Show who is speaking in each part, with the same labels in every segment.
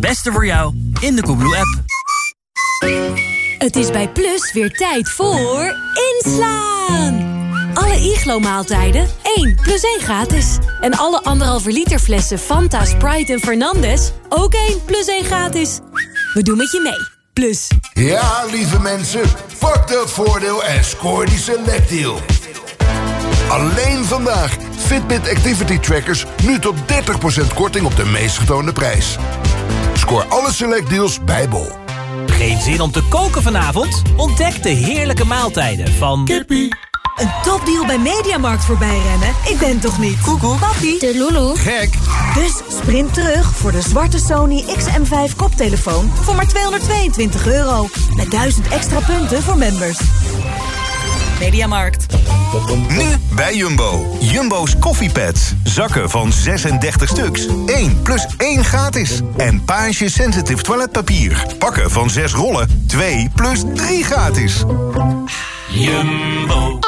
Speaker 1: het beste voor jou in de Coolblue-app.
Speaker 2: Het is bij Plus weer tijd voor inslaan. Alle Iglo-maaltijden 1 plus 1 gratis. En alle anderhalve liter flessen Fanta, Sprite en Fernandez ook 1 plus 1 gratis. We doen met je mee. Plus.
Speaker 3: Ja, lieve mensen, pak dat voordeel en scoor die selectdeal. Alleen vandaag Fitbit Activity Trackers nu tot 30% korting op de meest getoonde prijs. Scoor alle selectdeals bij Bol.
Speaker 1: Geen zin om te koken vanavond? Ontdek de heerlijke maaltijden van...
Speaker 3: Kippie.
Speaker 4: Een topdeal bij Mediamarkt voorbij rennen? Ik ben toch niet?
Speaker 1: Koekoek.
Speaker 4: Papi.
Speaker 5: De Lulu.
Speaker 3: Gek.
Speaker 4: Dus sprint terug voor de zwarte Sony XM5 koptelefoon voor maar 222 euro. Met 1000 extra punten voor members.
Speaker 1: Mediamarkt.
Speaker 6: Nu bij Jumbo. Jumbo's koffiepads. Zakken van 36 stuks. 1 plus 1 gratis. En Page Sensitive toiletpapier. Pakken van 6 rollen. 2 plus 3 gratis.
Speaker 1: Jumbo.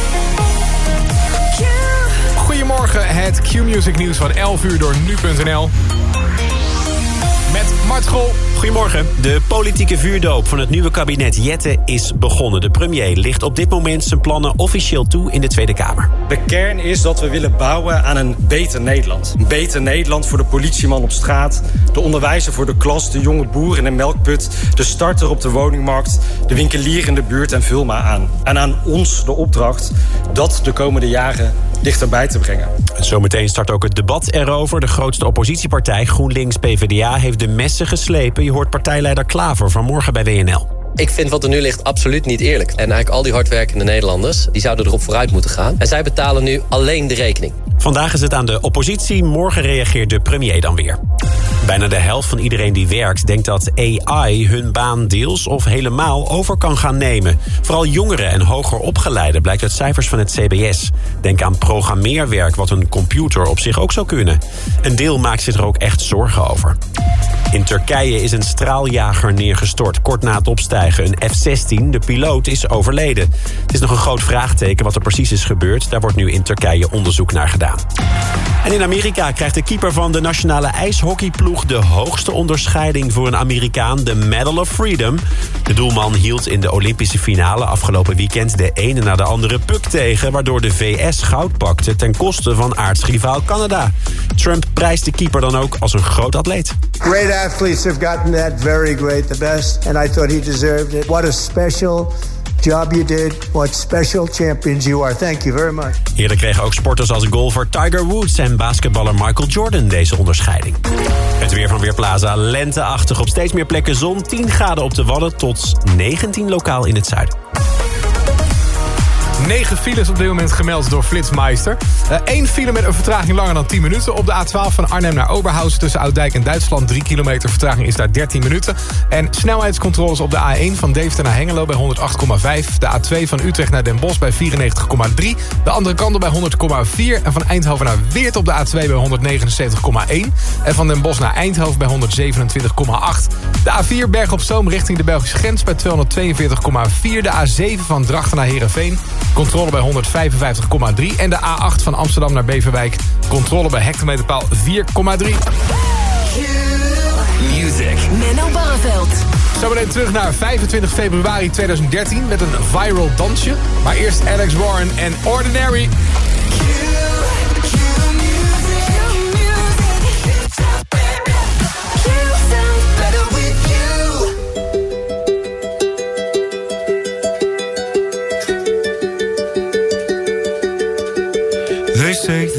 Speaker 7: Goedemorgen, het Q-Music nieuws van 11 uur door nu.nl. Met Mart School.
Speaker 8: Goedemorgen. De politieke vuurdoop van het nieuwe kabinet Jette is begonnen. De premier ligt op dit moment zijn plannen officieel toe in de Tweede Kamer.
Speaker 9: De kern is dat we willen bouwen aan een beter Nederland. Een beter Nederland voor de politieman op straat... de onderwijzer voor de klas, de jonge boer in de melkput... de starter op de woningmarkt, de winkelier in de buurt en vul maar aan. En aan ons de opdracht dat de komende jaren dichterbij te brengen.
Speaker 8: Zometeen start ook het debat erover. De grootste oppositiepartij, GroenLinks PvdA, heeft de messen geslepen. Je hoort partijleider Klaver vanmorgen bij WNL.
Speaker 10: Ik vind wat er nu ligt absoluut niet eerlijk. En eigenlijk al die hardwerkende Nederlanders... die zouden erop vooruit moeten gaan. En zij betalen nu alleen de rekening.
Speaker 8: Vandaag is het aan de oppositie, morgen reageert de premier dan weer. Bijna de helft van iedereen die werkt denkt dat AI hun baan deels of helemaal over kan gaan nemen. Vooral jongeren en hoger opgeleiden blijkt uit cijfers van het CBS. Denk aan programmeerwerk wat een computer op zich ook zou kunnen. Een deel maakt zich er ook echt zorgen over. In Turkije is een straaljager neergestort kort na het opstijgen. Een F-16, de piloot, is overleden. Het is nog een groot vraagteken wat er precies is gebeurd. Daar wordt nu in Turkije onderzoek naar gedaan. En in Amerika krijgt de keeper van de nationale ijshockeyploeg... de hoogste onderscheiding voor een Amerikaan, de Medal of Freedom. De doelman hield in de Olympische finale afgelopen weekend... de ene na de andere puk tegen... waardoor de VS goud pakte ten koste van aardsrivaal Canada. Trump prijst de keeper dan ook als een groot atleet.
Speaker 11: Great athletes have gotten that very great, the best, and I thought he it. What a special job you did. What special champions you are. Thank you very much.
Speaker 8: Eerder kregen ook sporters als golfer Tiger Woods en basketballer Michael Jordan deze onderscheiding. Het weer van Weerplaza lenteachtig op steeds meer plekken zon. 10 graden op de Wadden tot 19 lokaal in het zuiden.
Speaker 7: 9 files op dit moment gemeld door Flitsmeister. Eén file met een vertraging langer dan 10 minuten. Op de A12 van Arnhem naar Oberhausen tussen Ouddijk en Duitsland. 3 kilometer vertraging is daar 13 minuten. En snelheidscontroles op de A1 van Deventer naar Hengelo bij 108,5. De A2 van Utrecht naar Den Bosch bij 94,3. De andere kant bij 100,4. En van Eindhoven naar Weert op de A2 bij 179,1. En van Den Bosch naar Eindhoven bij 127,8. De A4 Berg op Zoom richting de Belgische grens bij 242,4. De A7 van Drachten naar Heerenveen. Controle bij 155,3. En de A8 van Amsterdam naar Beverwijk. Controle bij hectometerpaal 4,3.
Speaker 1: Music.
Speaker 4: Menno Barreveld.
Speaker 7: Zometeen terug naar 25 februari 2013 met een viral dansje. Maar eerst Alex Warren en Ordinary.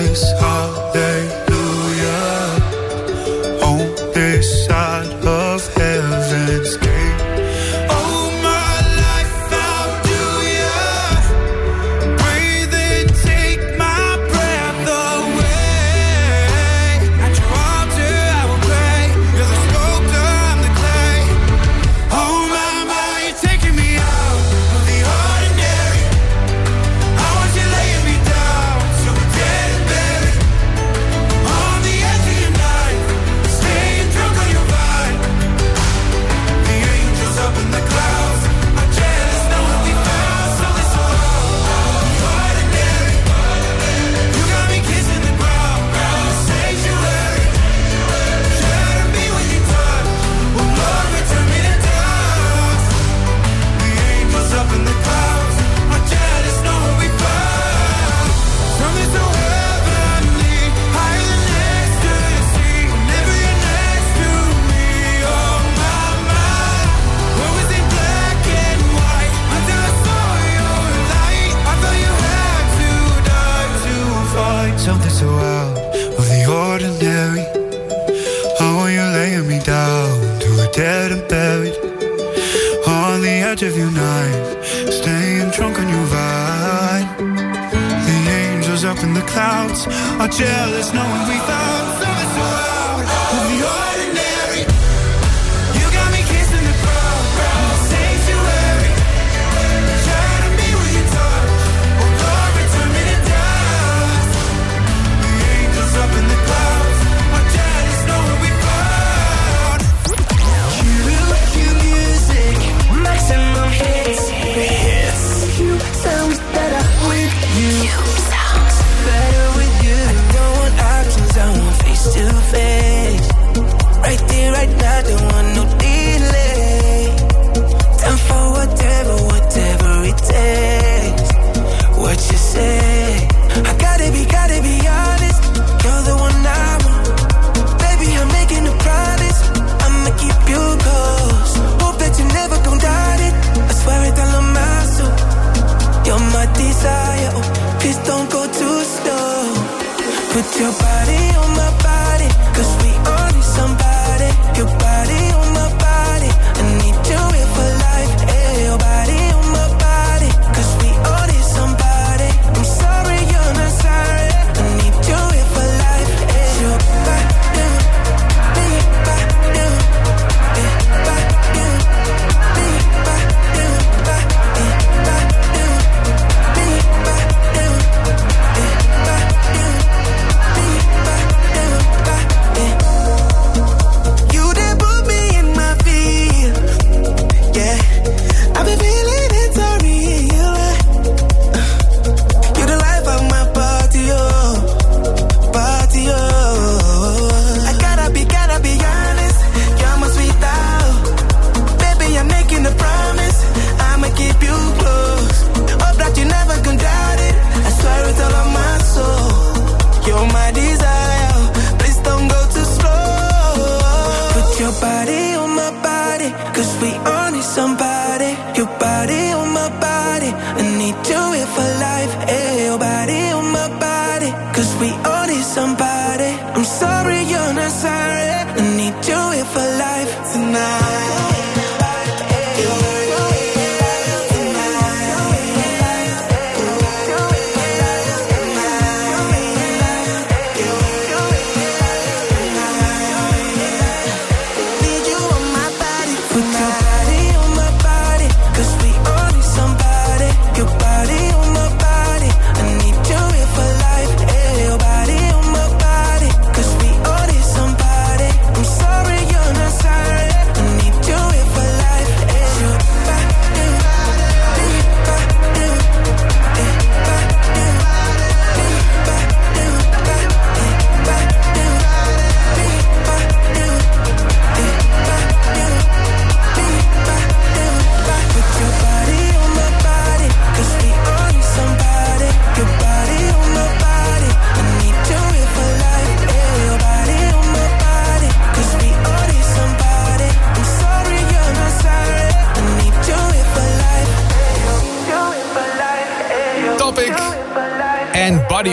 Speaker 12: place, holiday. I
Speaker 5: need somebody. I'm sorry, you're not sorry. I need you here for life tonight.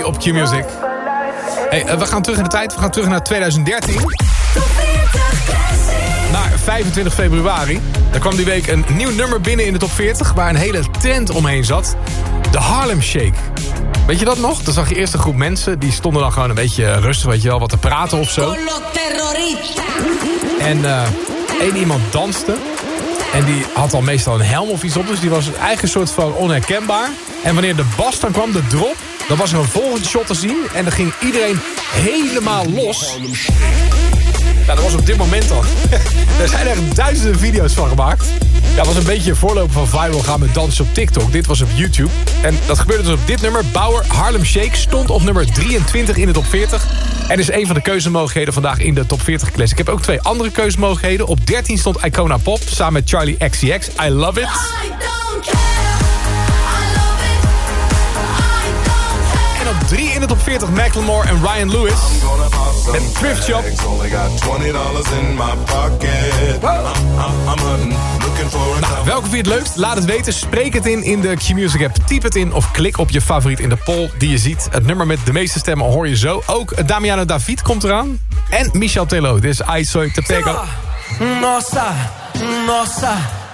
Speaker 7: Op Q-Music. Hey, eh, we gaan terug in de tijd. We gaan terug naar 2013. Naar 25 februari. Daar kwam die week een nieuw nummer binnen in de top 40... waar een hele tent omheen zat. De Harlem Shake. Weet je dat nog? Dan zag je eerst een groep mensen... die stonden dan gewoon een beetje rustig, weet je wel, wat te praten of zo. En eh één iemand danste. En die had al meestal een helm of iets op. Dus die was eigenlijk een soort van onherkenbaar. En wanneer de bas dan kwam, de drop... dan was er een volgende shot te zien. En dan ging iedereen helemaal los. Ja, dat was op dit moment al. er zijn er duizenden video's van gemaakt. Ja, dat was een beetje een voorloper van viral gaan met dansen op TikTok. Dit was op YouTube. En dat gebeurde dus op dit nummer. Bauer Harlem Shake stond op nummer 23 in de top 40. En is een van de keuzemogelijkheden vandaag in de top 40 classic. Ik heb ook twee andere keuzemogelijkheden. Op 13 stond Icona Pop samen met Charlie XCX. I Love It. En op 3 in de top 40 Macklemore en Ryan Lewis. Met Thrift Shop. Nou, welke vind je het leukst? Laat het weten. Spreek het in in de Q-Music app. Typ het in of klik op je favoriet in de poll die je ziet. Het nummer met de meeste stemmen hoor je zo. Ook Damiano David komt eraan. En Michel Tello. Dit is I Soy Te Pego.
Speaker 5: Nossa, nossa,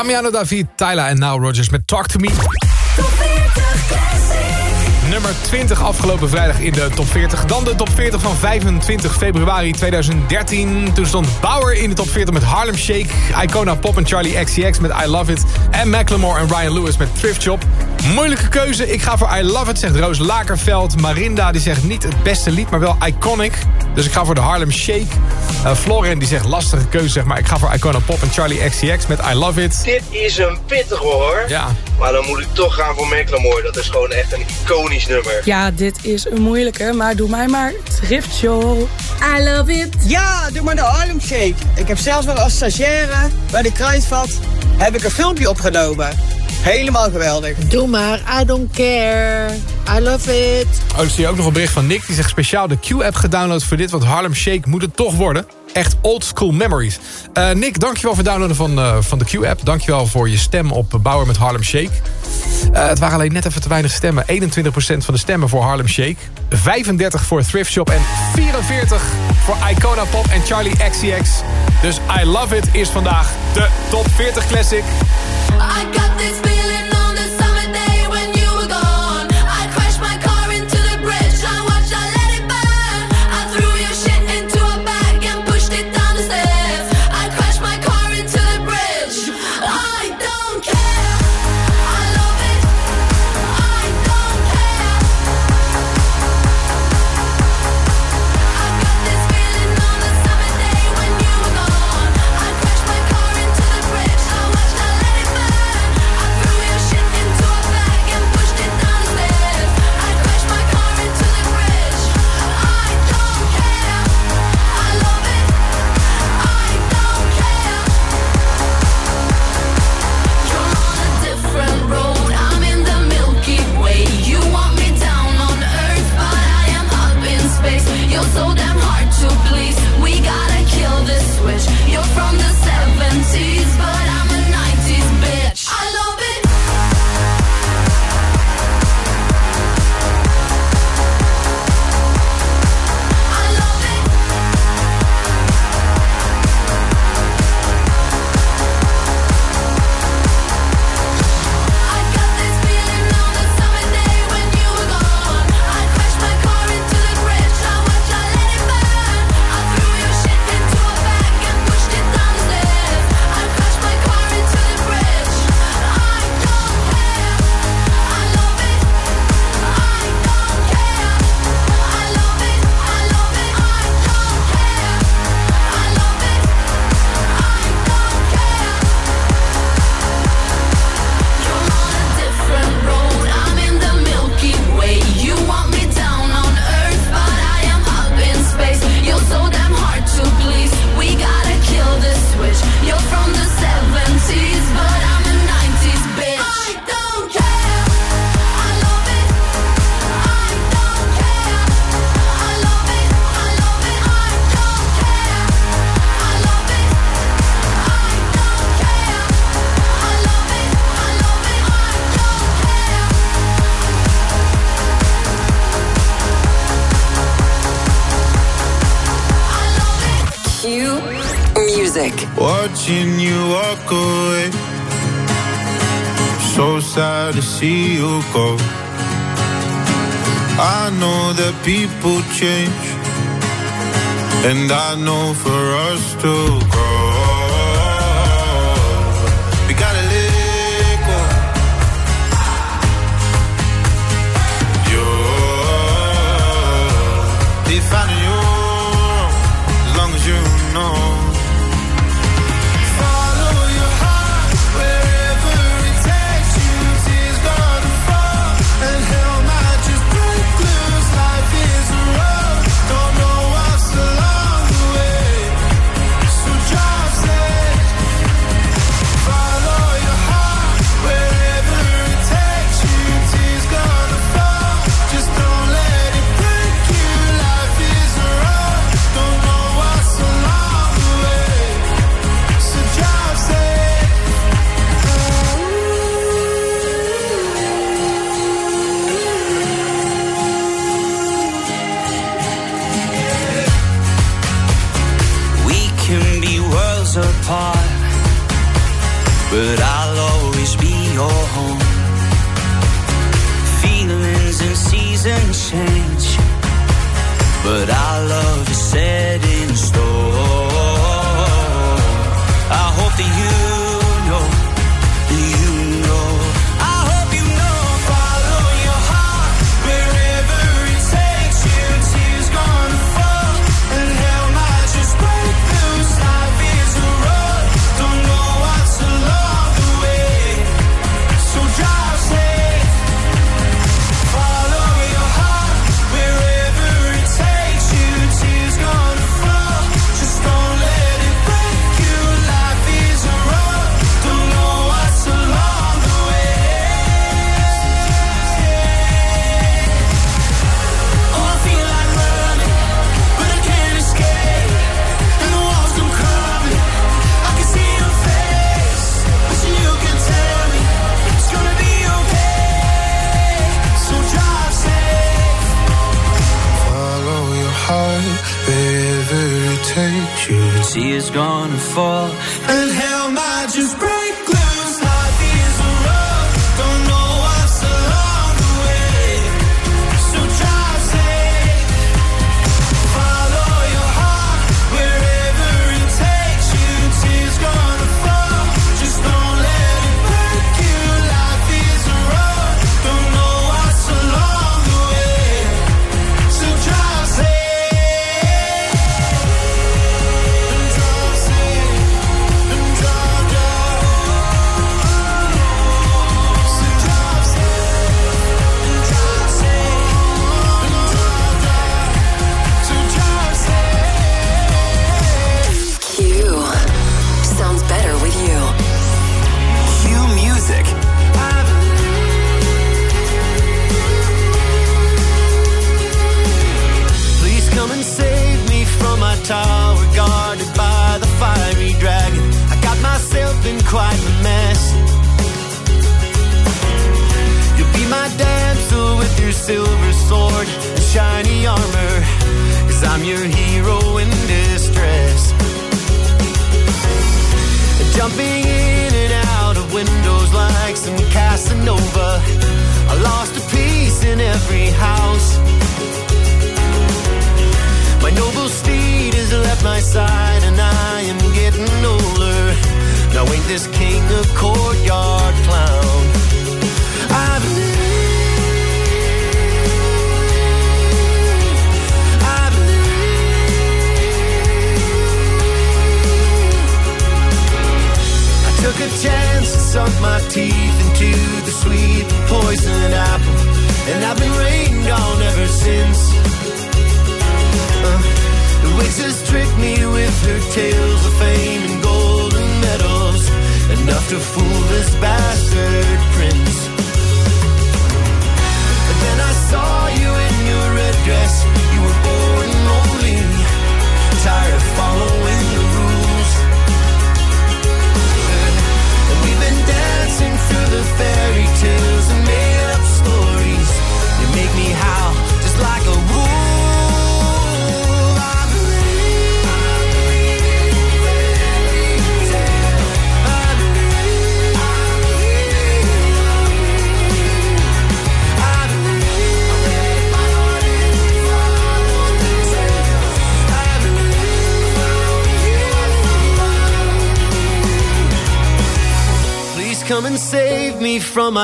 Speaker 7: Damiano David, Tyler en Now Rogers met Talk To Me. Nummer 20 afgelopen vrijdag in de top 40. Dan de top 40 van 25 februari 2013. Toen stond Bauer in de top 40 met Harlem Shake. Icona Pop en Charlie XCX met I Love It. En Macklemore en Ryan Lewis met Thrift Shop. Moeilijke keuze. Ik ga voor I Love It, zegt Roos Lakerveld. Marinda die zegt niet het beste lied, maar wel iconic. Dus ik ga voor de Harlem Shake. Uh, Floren die zegt lastige keuze, zeg maar. Ik ga voor Icona Pop en Charlie XCX met I Love It.
Speaker 13: Dit is een pittige hoor.
Speaker 7: Ja.
Speaker 13: Maar dan moet ik toch gaan voor Macklemore. Dat is gewoon echt een iconisch nummer.
Speaker 14: Ja, dit is een moeilijke, maar doe mij maar Thrift Shop.
Speaker 15: I love it. Ja, doe maar de Harlem Shake. Ik heb zelfs wel als stagiaire bij de Kruidvat heb ik een filmpje opgenomen. Helemaal geweldig.
Speaker 16: Doe maar, I don't care. I love it.
Speaker 7: Oh, ik zie ook nog een bericht van Nick. Die zegt speciaal de Q-app gedownload voor dit. Want Harlem Shake moet het toch worden. Echt old school memories. Uh, Nick, dankjewel voor het downloaden van, uh, van de Q-app. Dankjewel voor je stem op Bouwer met Harlem Shake. Uh, het waren alleen net even te weinig stemmen. 21% van de stemmen voor Harlem Shake. 35 voor Thrift Shop. En 44 voor Icona Pop en Charlie XCX. Dus I Love It is vandaag de top 40 classic.
Speaker 17: I
Speaker 12: change.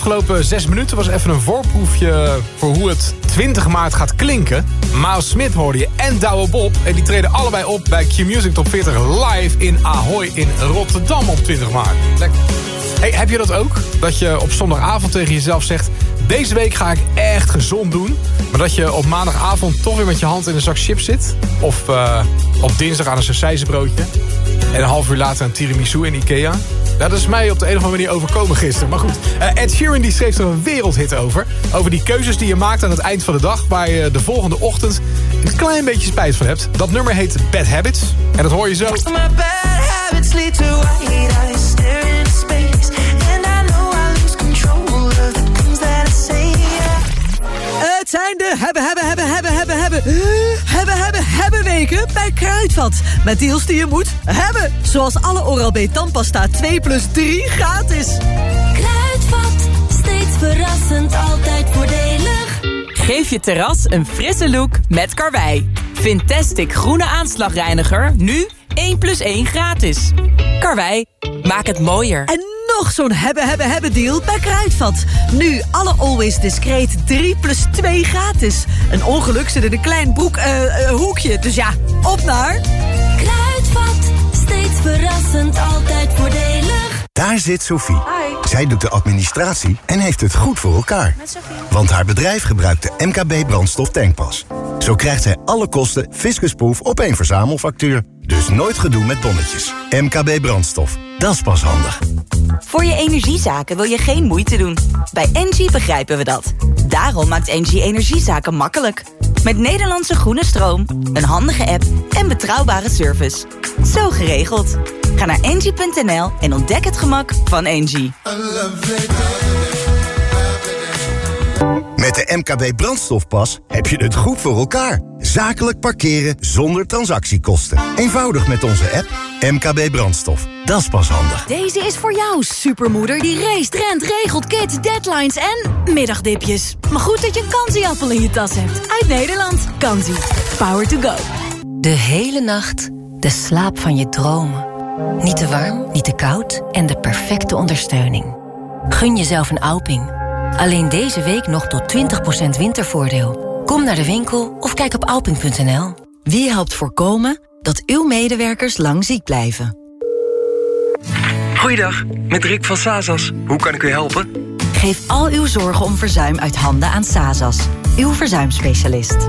Speaker 7: Afgelopen zes minuten was even een voorproefje voor hoe het 20 maart gaat klinken. Miles Smith hoorde je en Douwe Bob. En die treden allebei op bij Q-Music Top 40 live in Ahoy in Rotterdam op 20 maart. Lekker. Hey, heb je dat ook? Dat je op zondagavond tegen jezelf zegt... deze week ga ik echt gezond doen. Maar dat je op maandagavond toch weer met je hand in een zak chips zit. Of uh, op dinsdag aan een sausijzenbroodje. En een half uur later een tiramisu in Ikea. Dat is mij op de een of andere manier overkomen gisteren. Maar goed, uh, Ed Sheeran die schreef er een wereldhit over. Over die keuzes die je maakt aan het eind van de dag... waar je de volgende ochtend een klein beetje spijt van hebt. Dat nummer heet Bad Habits. En dat hoor je zo.
Speaker 5: My bad habits lead to white eyes stare into space. And I know I lose control of the things that I say.
Speaker 4: Het zijn de hebben, hebben, hebben, hebben, hebben, hebben, hebben, hebben, hebben weken bij Kruidvat. Met deals die je moet hebben. Zoals alle Oral-B tandpasta 2 plus 3 gratis.
Speaker 17: Kruidvat, steeds verrassend, altijd voordelig.
Speaker 18: Geef je terras een frisse look met Karwei. Fantastic groene aanslagreiniger, nu 1 plus 1 gratis. Karwei, maak het mooier.
Speaker 4: En nog zo'n hebben, hebben, hebben deal bij Kruidvat. Nu alle Always Discreet 3 plus 2 gratis. Een ongeluk zit in een klein broek, eh, eh, hoekje. Dus ja, op naar...
Speaker 17: Kruidvat, steeds verrassend, altijd voordelig.
Speaker 19: Daar zit Sophie. Zij doet de administratie en heeft het goed voor elkaar. Want haar bedrijf gebruikt de MKB brandstof tankpas. Zo krijgt zij alle kosten fiscusproof op één verzamelfactuur. Dus nooit gedoe met bonnetjes. MKB brandstof. Dat is pas handig.
Speaker 20: Voor je energiezaken wil je geen moeite doen. Bij Engie begrijpen we dat. Daarom maakt Engie energiezaken makkelijk. Met Nederlandse groene stroom, een handige app en betrouwbare service. Zo geregeld. Ga naar engie.nl en ontdek het gemak van Engie.
Speaker 19: Met de MKB brandstofpas heb je het goed voor elkaar. Zakelijk parkeren zonder transactiekosten. Eenvoudig met onze app MKB brandstof. Dat is pas handig.
Speaker 2: Deze is voor jou, supermoeder die race, rent, regelt, kids, deadlines en middagdipjes. Maar goed dat je een kansieappel in je tas hebt. Uit Nederland. Kansie. Power to go.
Speaker 21: De hele nacht de slaap van je dromen. Niet te warm, niet te koud en de perfecte ondersteuning. Gun jezelf een Alping. Alleen deze week nog tot 20% wintervoordeel. Kom naar de winkel of kijk op alping.nl.
Speaker 4: Wie helpt voorkomen dat uw medewerkers lang ziek blijven?
Speaker 22: Goeiedag, met Rick van Sazas. Hoe kan ik u helpen?
Speaker 4: Geef al uw zorgen om verzuim uit handen aan Sazas. Uw verzuimspecialist.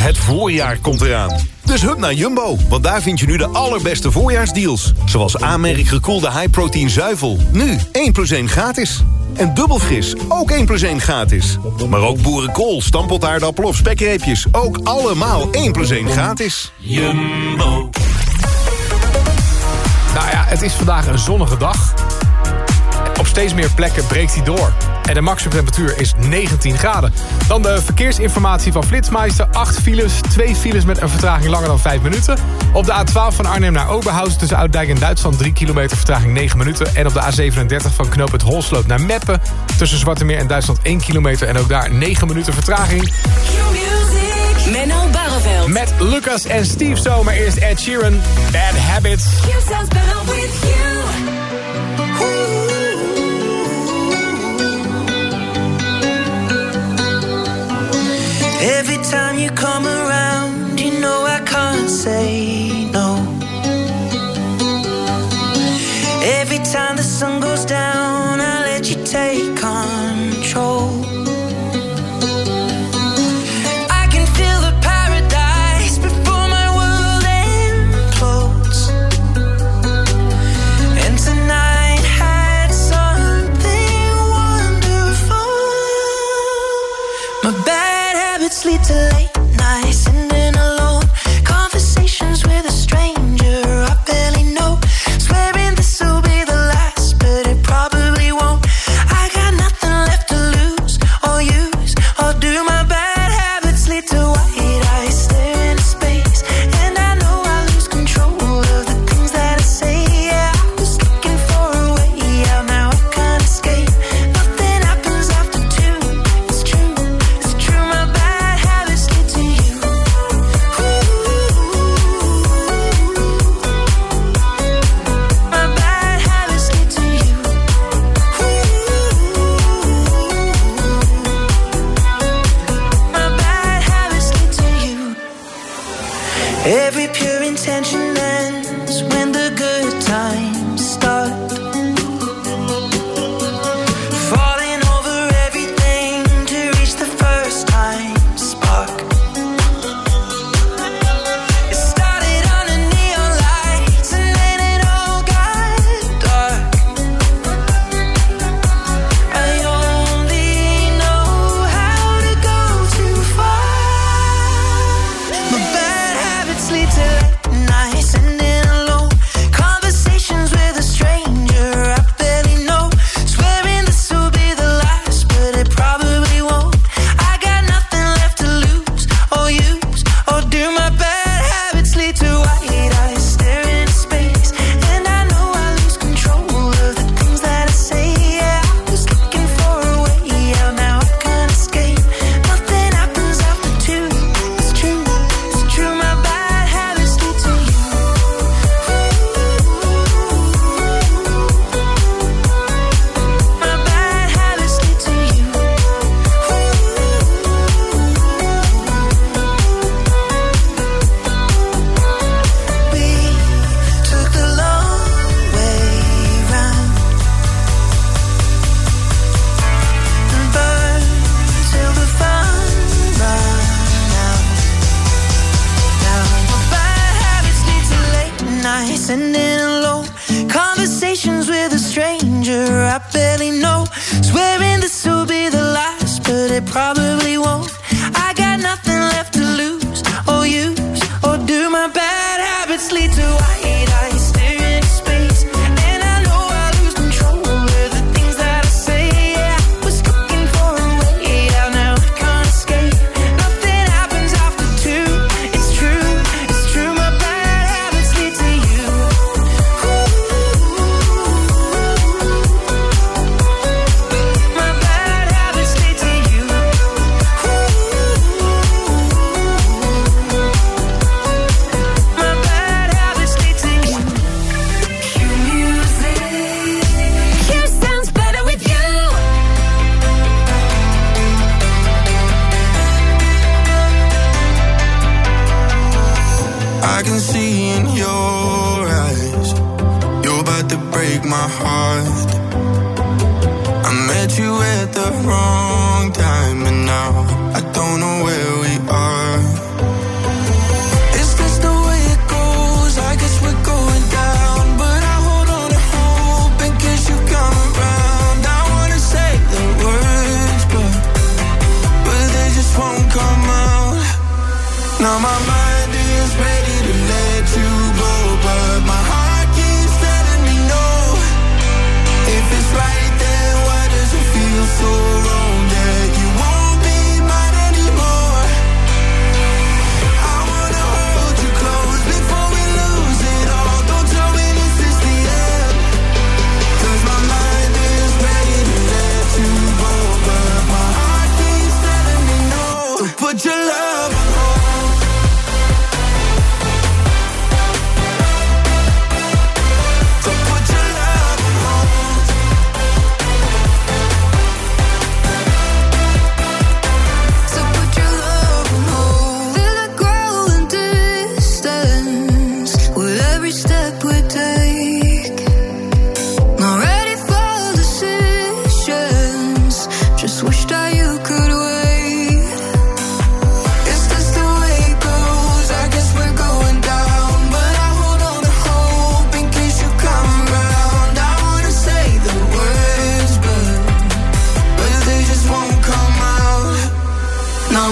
Speaker 6: Het voorjaar komt eraan. Dus hup naar Jumbo, want daar vind je nu de allerbeste voorjaarsdeals. Zoals aanmerk gekoelde high-protein zuivel. Nu 1 plus 1 gratis. En dubbel fris, ook 1 plus 1 gratis. Maar ook boerenkool, stampotaardappel of spekreepjes. Ook allemaal 1 plus 1 gratis.
Speaker 7: Jumbo. Nou ja, het is vandaag een zonnige dag. Op steeds meer plekken breekt hij door. En de maximumtemperatuur is 19 graden. Dan de verkeersinformatie van Flitsmeister. 8 files, 2 files met een vertraging langer dan 5 minuten. Op de A12 van Arnhem naar Oberhausen tussen Ouddijk en Duitsland... 3 kilometer vertraging 9 minuten. En op de A37 van Knoop het Holsloot naar Meppen... tussen Zwartemeer en Duitsland 1 kilometer. En ook daar 9 minuten vertraging. Met Lucas en Steve Zomer. Eerst Ed Sheeran, Bad Habits.
Speaker 17: You
Speaker 5: Every time you come around, you know I can't say no.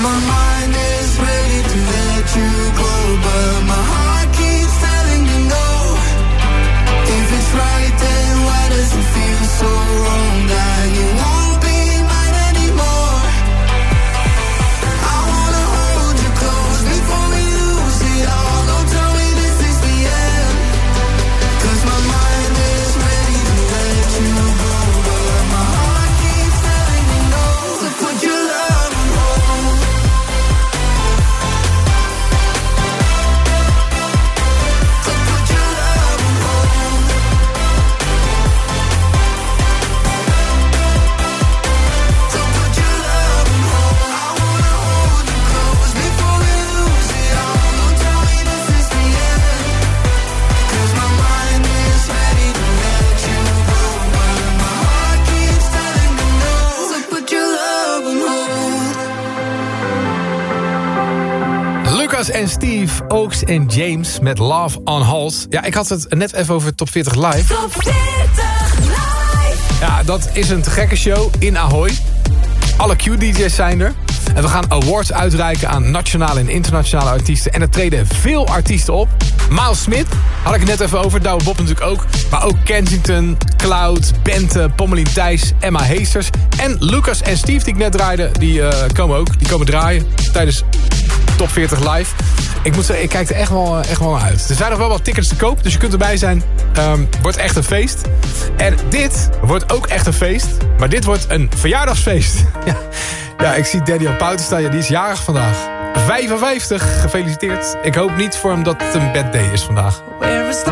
Speaker 5: my
Speaker 7: Oaks en James met Love on Hold. Ja, ik had het net even over Top 40 Live.
Speaker 5: Top 40 Live!
Speaker 7: Ja, dat is een te gekke show in Ahoy. Alle Q-DJ's zijn er. En we gaan awards uitreiken aan nationale en internationale artiesten. En er treden veel artiesten op. Miles Smith, had ik net even over. Douwe Bob natuurlijk ook. Maar ook Kensington, Cloud, Bente, Pommelien Thijs, Emma Heesters. En Lucas en Steve, die ik net draaide, die eh, komen ook. Die komen draaien tijdens Top 40 Live ik moet zeggen, ik kijk er echt wel, eh, echt wel naar uit. Er zijn nog wel wat tickets te koop, dus je kunt erbij zijn. Um, wordt echt een feest. En dit wordt ook echt een feest. Maar dit wordt een verjaardagsfeest. ja. ja, ik zie Daniel Pouten staan. Die is jarig vandaag. 55, gefeliciteerd. Ik hoop niet voor hem dat het een bad day is vandaag.
Speaker 5: Is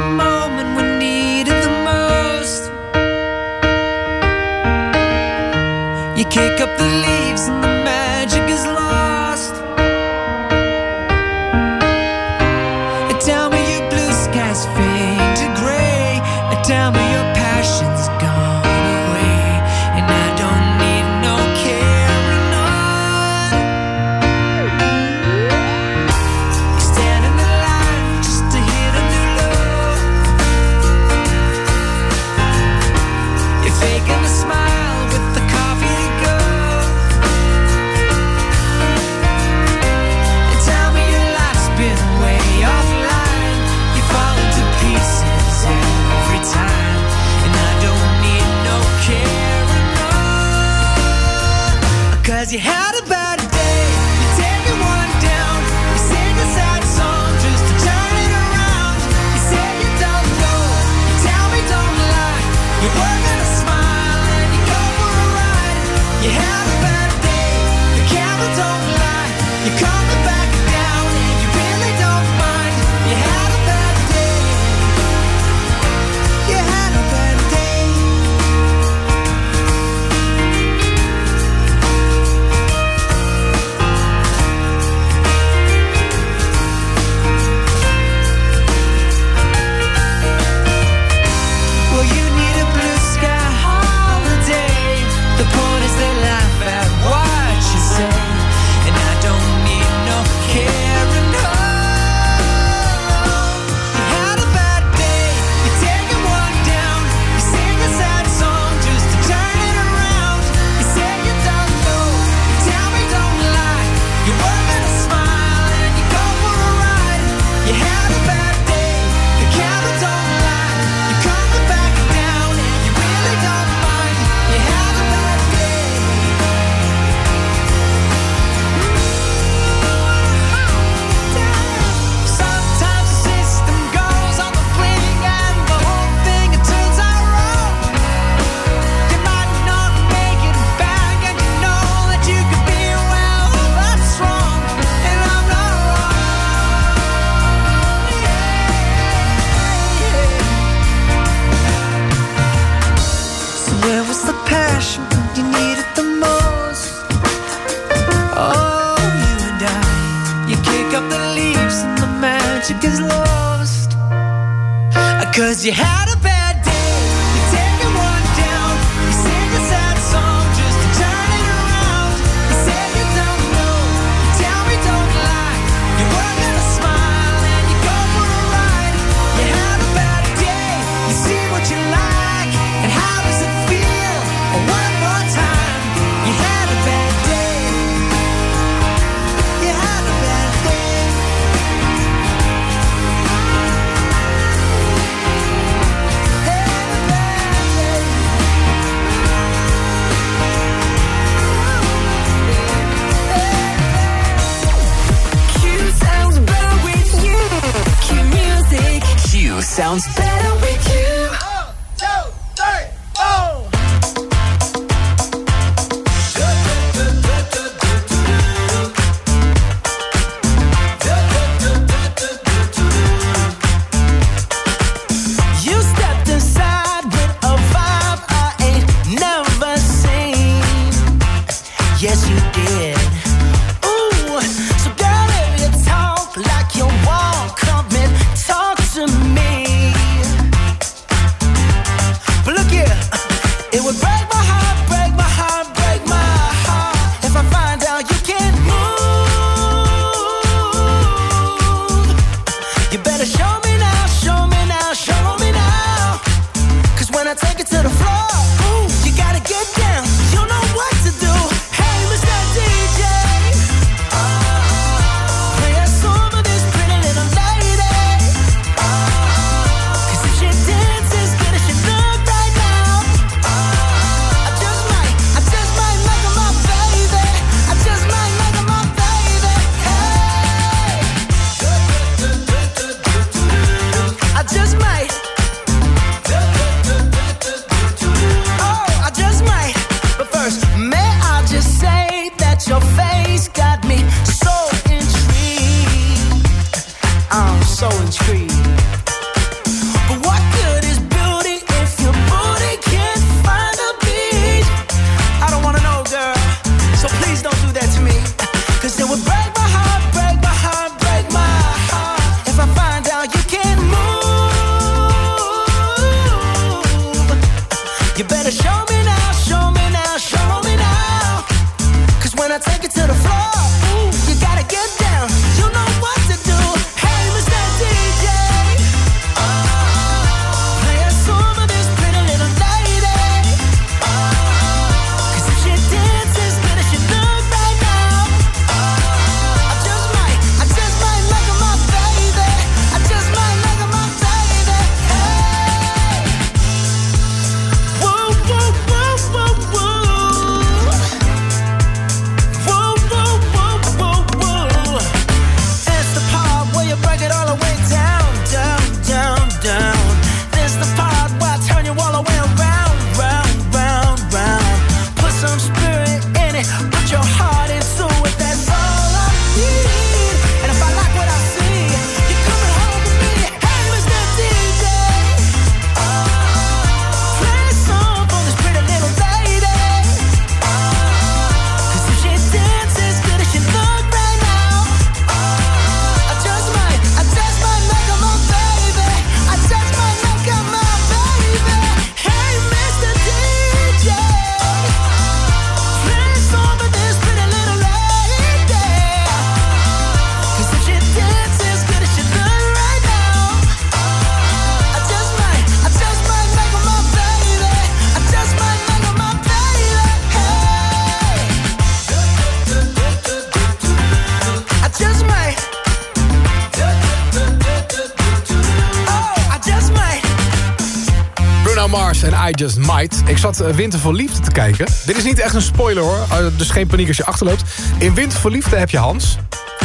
Speaker 5: Just Might.
Speaker 7: Ik zat eh, Winter voor Liefde te kijken. Dit is niet echt een spoiler hoor, eh, dus geen paniek als je achterloopt. In Winter voor Liefde heb je Hans.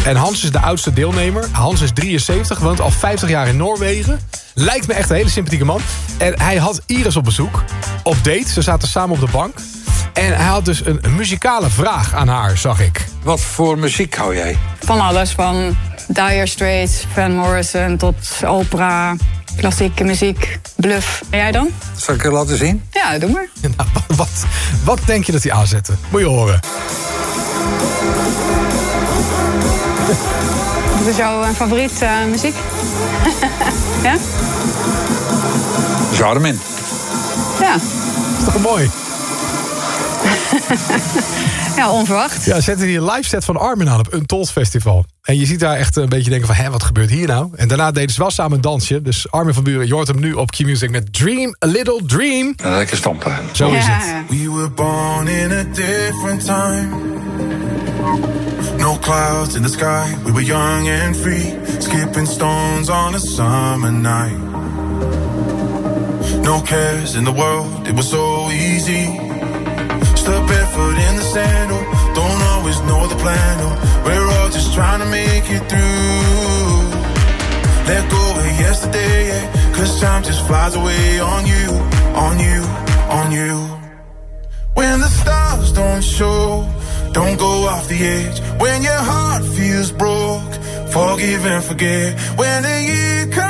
Speaker 7: En Hans is de oudste deelnemer. Hans is 73, woont al 50 jaar in Noorwegen. Lijkt me echt een hele sympathieke man. En hij had Iris op bezoek. Op date, ze zaten samen op de bank. En hij had dus een muzikale vraag aan haar, zag ik.
Speaker 23: Wat voor muziek hou jij?
Speaker 24: Van alles, van Dire Straits, Van Morrison tot opera, klassieke muziek, bluff. En jij dan?
Speaker 23: Zal ik je laten zien?
Speaker 24: Ja, doe maar.
Speaker 7: Nou, wat, wat, denk je dat hij aanzette? Moet je horen.
Speaker 24: Wat is jouw eh, favoriet eh, muziek? ja?
Speaker 23: Jarmin.
Speaker 24: Ja.
Speaker 7: is toch mooi?
Speaker 24: ja, onverwacht.
Speaker 7: Ja, zetten die een live set van Armin aan op Untold Festival. En je ziet daar echt een beetje denken van, hé, wat gebeurt hier nou? En daarna deden ze wel samen een dansje. Dus Armin van Buren, je hoort hem nu op Q-Music met Dream, a Little Dream.
Speaker 23: Lekker stampen.
Speaker 7: Zo is het.
Speaker 12: We were born in a different time. No clouds in the sky. We were young and free. Skipping stones on a summer night. No cares in the world. It was so easy. Step barefoot in the sandal. Don't always know the plan. Oh, we're all just trying to make it through. Let go of yesterday, yeah. Cause time just flies away on you, on you, on you. When the stars don't show, don't go off the edge. When your heart feels broke, forgive and forget. When the year comes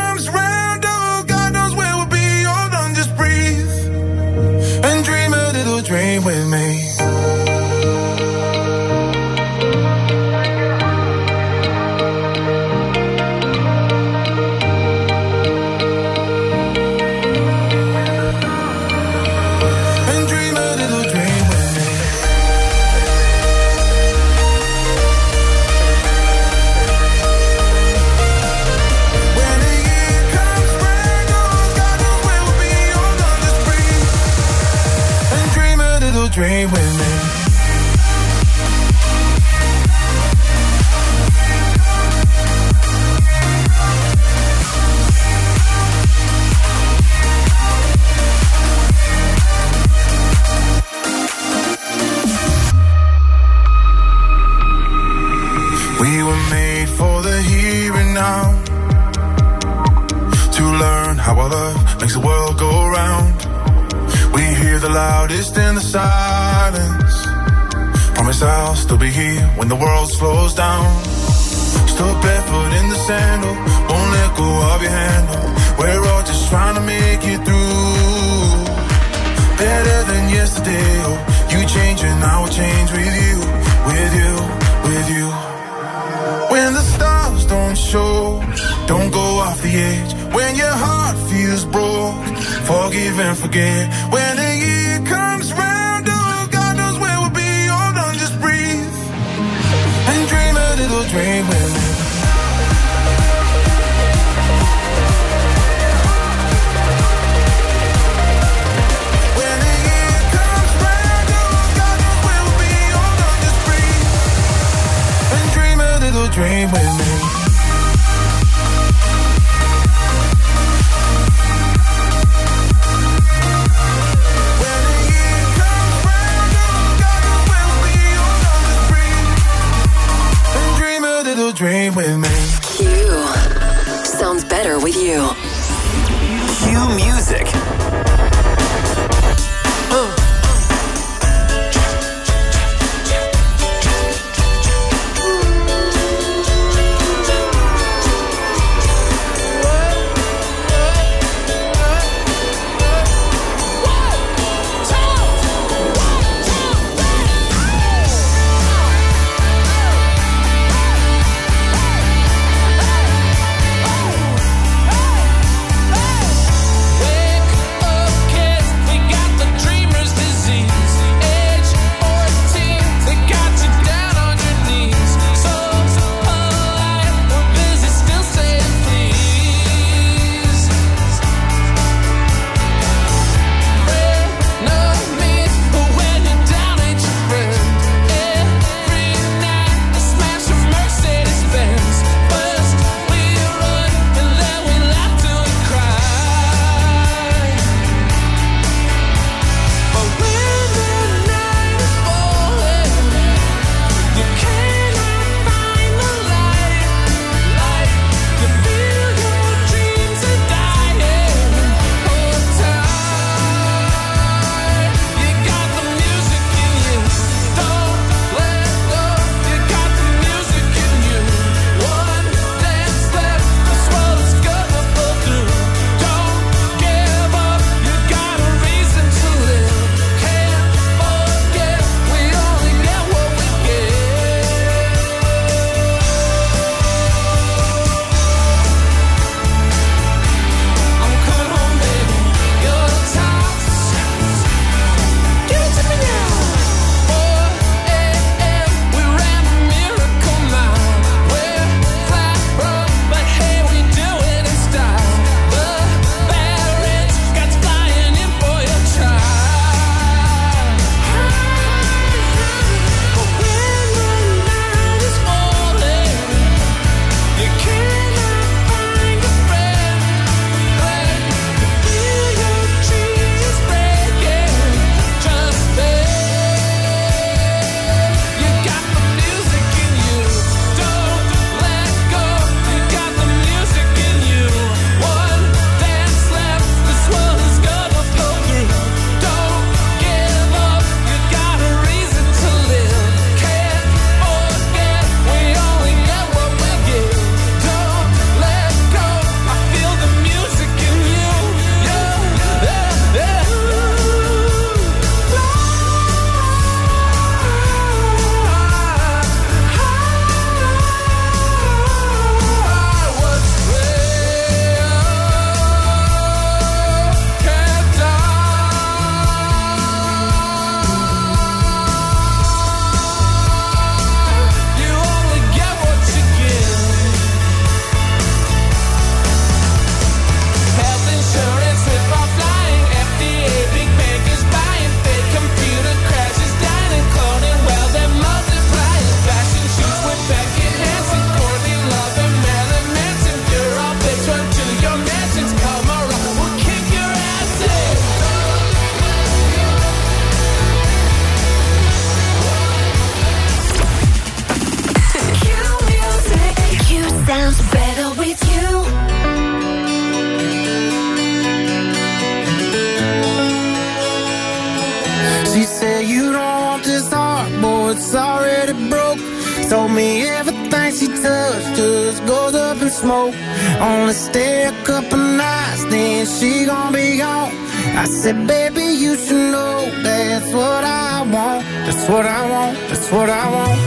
Speaker 12: she gon' be gone. I said, baby, you should know that's what I want. That's what I want. That's what I want.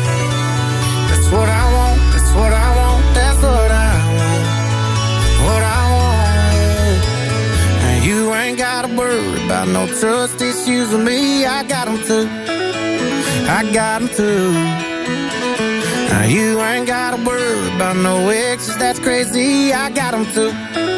Speaker 12: That's what I want. That's what I want. That's what I want. What I want. And you ain't gotta worry about no trust issues with me. I got them too. I got them too. Now you ain't gotta worry about no exes, that's crazy. I got them too.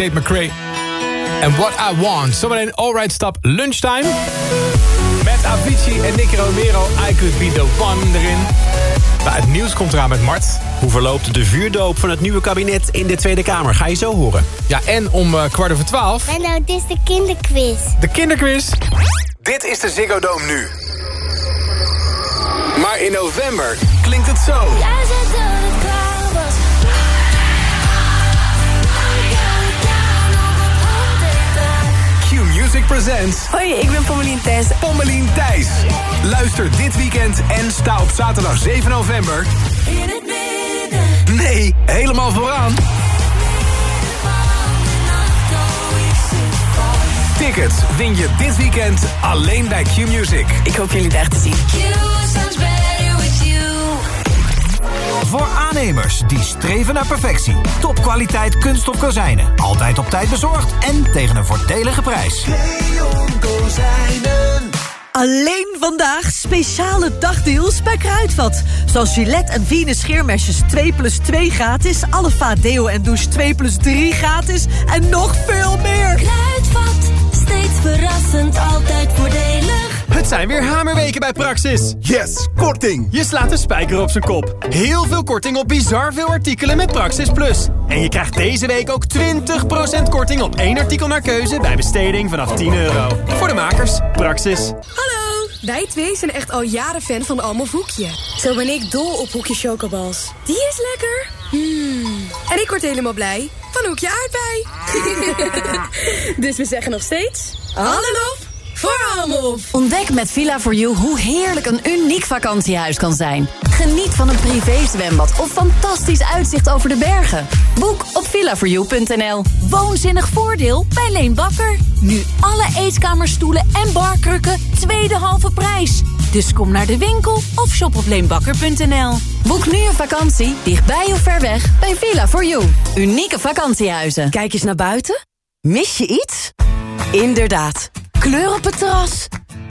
Speaker 25: Tate McRae. En What I Want. Zometeen Alright Stop Lunchtime. Met Avicii en Nicky Romero. I Could Be The One erin. Maar het nieuws komt eraan met Mart.
Speaker 8: Hoe verloopt de vuurdoop van het nieuwe kabinet in de Tweede Kamer? Ga je zo horen.
Speaker 25: Ja, en om eh, kwart over twaalf...
Speaker 26: Hallo, dit is de kinderquiz.
Speaker 25: De kinderquiz.
Speaker 7: Dit is de Ziggo Dome nu. Maar in november klinkt het zo. Q-Music presents
Speaker 17: Hoi, ik ben Pommelien Thijs.
Speaker 7: Pommelien Thijs. Luister dit weekend en sta op zaterdag 7 november...
Speaker 17: In het midden.
Speaker 7: Nee, helemaal vooraan. Tickets win je dit weekend alleen bij Q-Music.
Speaker 17: Ik hoop jullie daar te zien.
Speaker 27: Voor aannemers die streven naar perfectie. Topkwaliteit kunststof kozijnen. Altijd op tijd bezorgd en tegen een voordelige prijs.
Speaker 28: Alleen vandaag speciale dagdeals bij Kruidvat. Zoals Gillette en Venus scheermesjes 2 plus 2 gratis. Alle Deo en Douche 2 plus 3 gratis. En nog veel meer.
Speaker 17: Kruidvat, steeds verrassend, altijd voordelig.
Speaker 29: Het zijn weer hamerweken bij Praxis. Yes, korting. Je slaat de spijker op zijn kop. Heel veel korting op bizar veel artikelen met Praxis Plus. En je krijgt deze week ook 20% korting op één artikel naar keuze... bij besteding vanaf 10 euro. Voor de makers, Praxis.
Speaker 30: Hallo, wij twee zijn echt al jaren fan van Almof Hoekje. Zo ben ik dol op Hoekje Chocobals. Die is lekker. Hmm. En ik word helemaal blij van Hoekje Aardbei. dus we zeggen nog steeds... Hallo
Speaker 4: Ontdek met Villa4You hoe heerlijk een uniek vakantiehuis kan zijn. Geniet van een privézwembad of fantastisch uitzicht over de bergen. Boek op villa4you.nl. Woonzinnig voordeel bij Leen Bakker. Nu alle eetkamerstoelen en barkrukken tweede halve prijs.
Speaker 31: Dus kom naar de winkel of shop op leenbakker.nl.
Speaker 4: Boek nu een vakantie, dichtbij of ver weg, bij Villa4You. Unieke vakantiehuizen.
Speaker 32: Kijk eens naar buiten. Mis je iets? Inderdaad, kleur op het terras.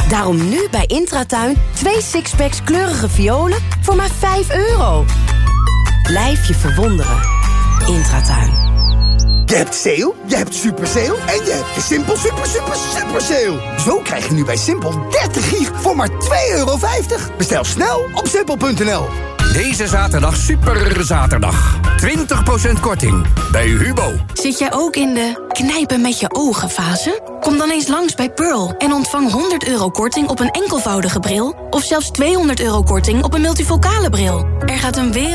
Speaker 32: Daarom nu bij Intratuin twee sixpacks kleurige violen voor maar 5 euro. Blijf je verwonderen. Intratuin.
Speaker 19: Je hebt sale, je hebt super sale en je hebt de Simpel super super super sale. Zo krijg je nu bij Simpel 30 gig voor maar 2,50 euro. Bestel snel op simpel.nl.
Speaker 33: Deze zaterdag super zaterdag. 20% korting bij Hubo.
Speaker 17: Zit jij ook in de knijpen met je ogen fase? Kom dan eens langs bij Pearl en ontvang 100 euro korting op een enkelvoudige bril... of zelfs 200 euro korting op een multifocale bril. Er gaat een wereld